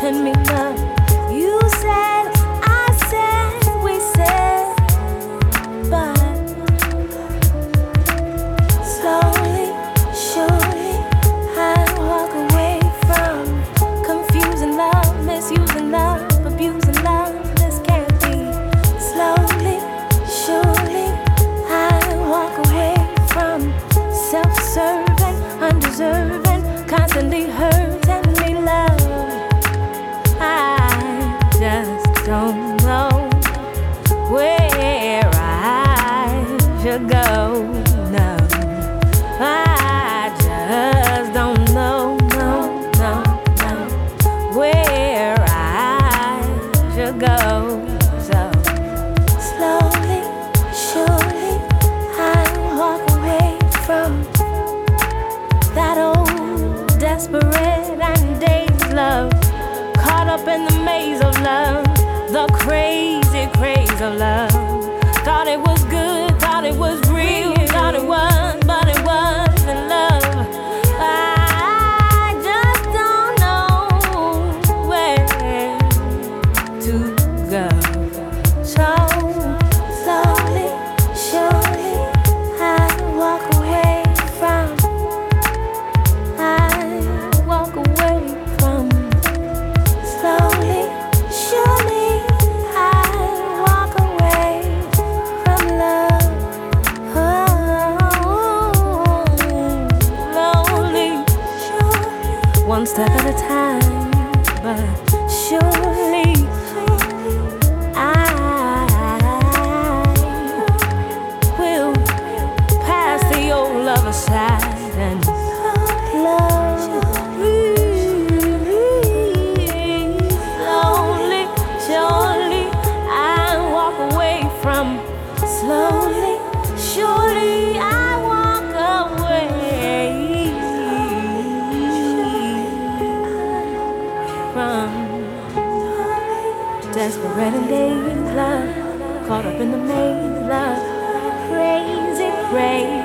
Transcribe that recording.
pretend me not bread and day's love. Caught up in the maze of love, the crazy craze of love. Thought it was good. one step at a time, but surely I will pass the old and slowly, surely I walk away from slowly, surely. from. Desperate and days, love, caught up in the maze, love, crazy, crazy.